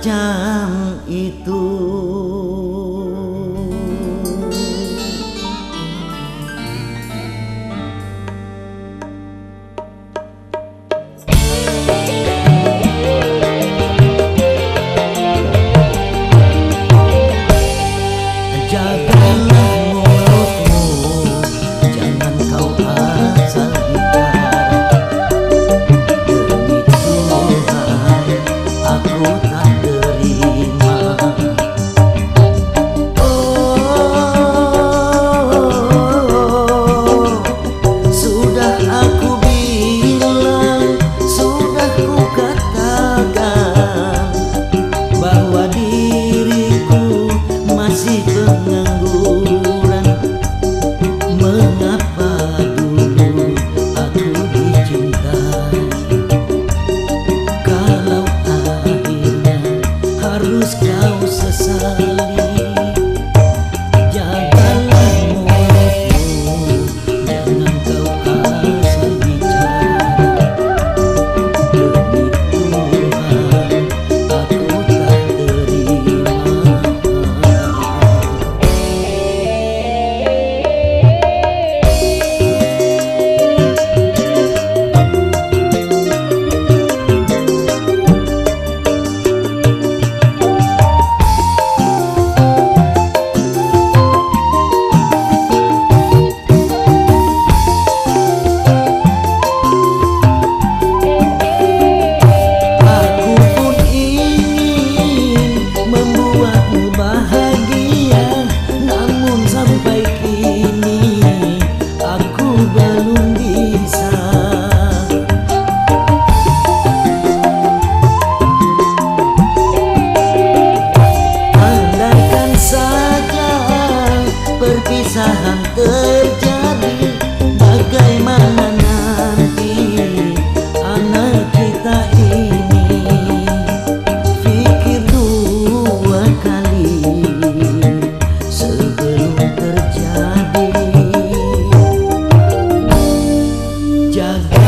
macam itu. kau sesal. jazz.